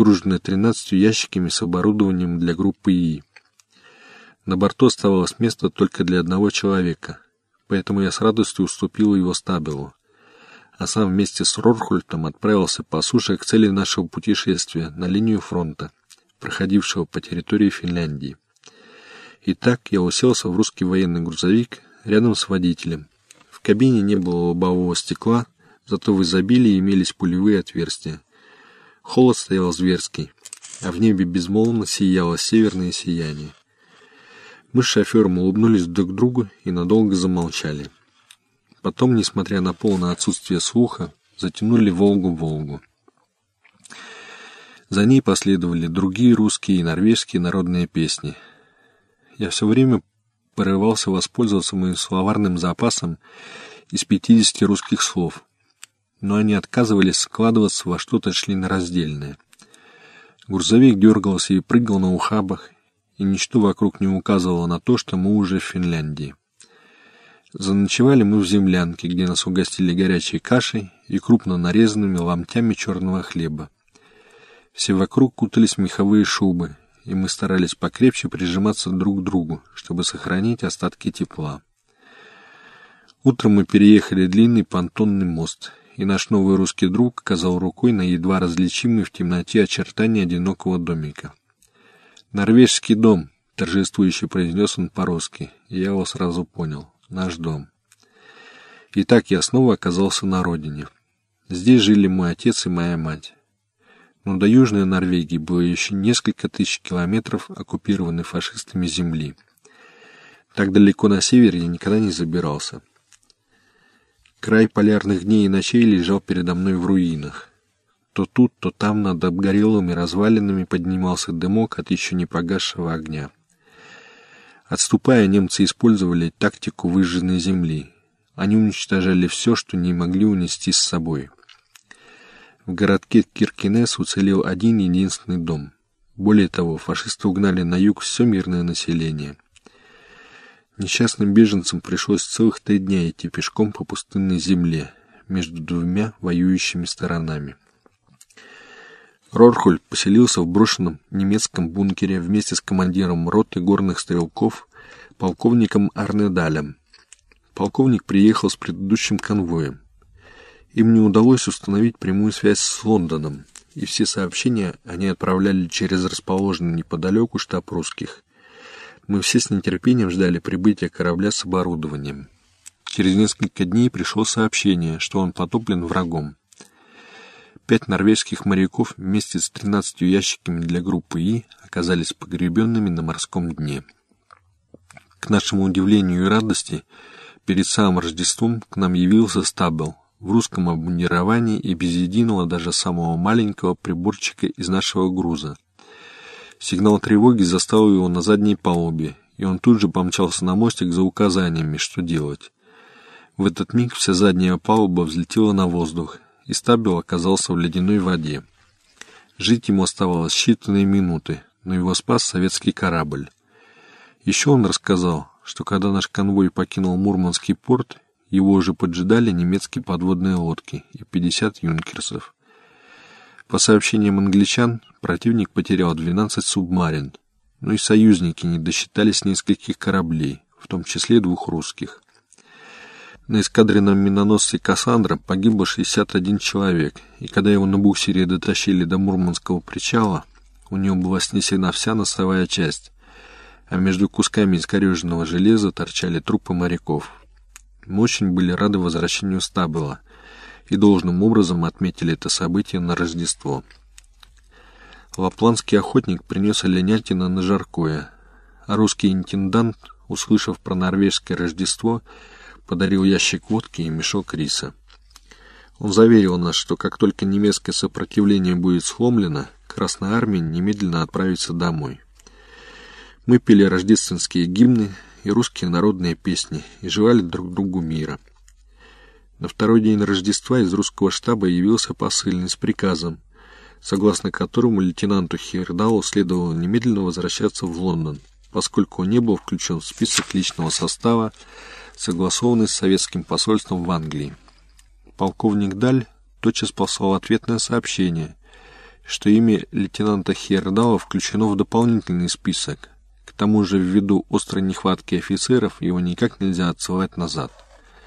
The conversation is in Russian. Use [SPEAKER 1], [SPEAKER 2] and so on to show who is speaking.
[SPEAKER 1] груженная 13 ящиками с оборудованием для группы И. На борту оставалось место только для одного человека, поэтому я с радостью уступил его стабилу, а сам вместе с Рорхультом отправился по суше к цели нашего путешествия на линию фронта, проходившего по территории Финляндии. Итак, я уселся в русский военный грузовик рядом с водителем. В кабине не было лобового стекла, зато в изобилии имелись пулевые отверстия. Холод стоял зверский, а в небе безмолвно сияло северное сияние. Мы с шофером улыбнулись друг другу и надолго замолчали. Потом, несмотря на полное отсутствие слуха, затянули «Волгу-Волгу». За ней последовали другие русские и норвежские народные песни. Я все время порывался воспользоваться моим словарным запасом из 50 русских слов, но они отказывались складываться во что-то членораздельное. Грузовик дергался и прыгал на ухабах, и ничто вокруг не указывало на то, что мы уже в Финляндии. Заночевали мы в землянке, где нас угостили горячей кашей и крупно нарезанными ломтями черного хлеба. Все вокруг кутались меховые шубы, и мы старались покрепче прижиматься друг к другу, чтобы сохранить остатки тепла. Утром мы переехали длинный понтонный мост, и наш новый русский друг указал рукой на едва различимые в темноте очертания одинокого домика. «Норвежский дом», — торжествующе произнес он по-русски, и я его сразу понял. «Наш дом». И так я снова оказался на родине. Здесь жили мой отец и моя мать. Но до Южной Норвегии было еще несколько тысяч километров оккупированной фашистами земли. Так далеко на север я никогда не забирался. Край полярных дней и ночей лежал передо мной в руинах. То тут, то там над обгорелыми развалинами поднимался дымок от еще не погасшего огня. Отступая, немцы использовали тактику выжженной земли. Они уничтожали все, что не могли унести с собой. В городке Киркинес уцелел один единственный дом. Более того, фашисты угнали на юг все мирное население. Несчастным беженцам пришлось целых три дня идти пешком по пустынной земле между двумя воюющими сторонами. Рорхольд поселился в брошенном немецком бункере вместе с командиром роты горных стрелков, полковником Арнедалем. Полковник приехал с предыдущим конвоем. Им не удалось установить прямую связь с Лондоном, и все сообщения они отправляли через расположенный неподалеку штаб русских. Мы все с нетерпением ждали прибытия корабля с оборудованием. Через несколько дней пришло сообщение, что он потоплен врагом. Пять норвежских моряков вместе с 13 ящиками для группы И оказались погребенными на морском дне. К нашему удивлению и радости, перед самым Рождеством к нам явился Стабел в русском обмундировании и без единого даже самого маленького приборчика из нашего груза. Сигнал тревоги заставил его на задней палубе, и он тут же помчался на мостик за указаниями, что делать. В этот миг вся задняя палуба взлетела на воздух, и Стабил оказался в ледяной воде. Жить ему оставалось считанные минуты, но его спас советский корабль. Еще он рассказал, что когда наш конвой покинул Мурманский порт, его уже поджидали немецкие подводные лодки и 50 юнкерсов. По сообщениям англичан, противник потерял 12 субмарин, но и союзники не досчитались нескольких кораблей, в том числе двух русских. На эскадренном миноносце «Кассандра» погибло 61 человек, и когда его на буксире дотащили до Мурманского причала, у него была снесена вся носовая часть, а между кусками искореженного железа торчали трупы моряков. Мы очень были рады возвращению Стабела и должным образом отметили это событие на Рождество. Лапландский охотник принес оленятина на жаркое, а русский интендант, услышав про норвежское Рождество, подарил ящик водки и мешок риса. Он заверил нас, что как только немецкое сопротивление будет сломлено, Красная Армия немедленно отправится домой. Мы пели рождественские гимны и русские народные песни и желали друг другу мира. На второй день Рождества из русского штаба явился посыльный с приказом, согласно которому лейтенанту Хердалу следовало немедленно возвращаться в Лондон, поскольку он не был включен в список личного состава согласованный с советским посольством в Англии. Полковник Даль тотчас послал ответное сообщение, что имя лейтенанта Хейердала включено в дополнительный список. К тому же, ввиду острой нехватки офицеров, его никак нельзя отсылать назад.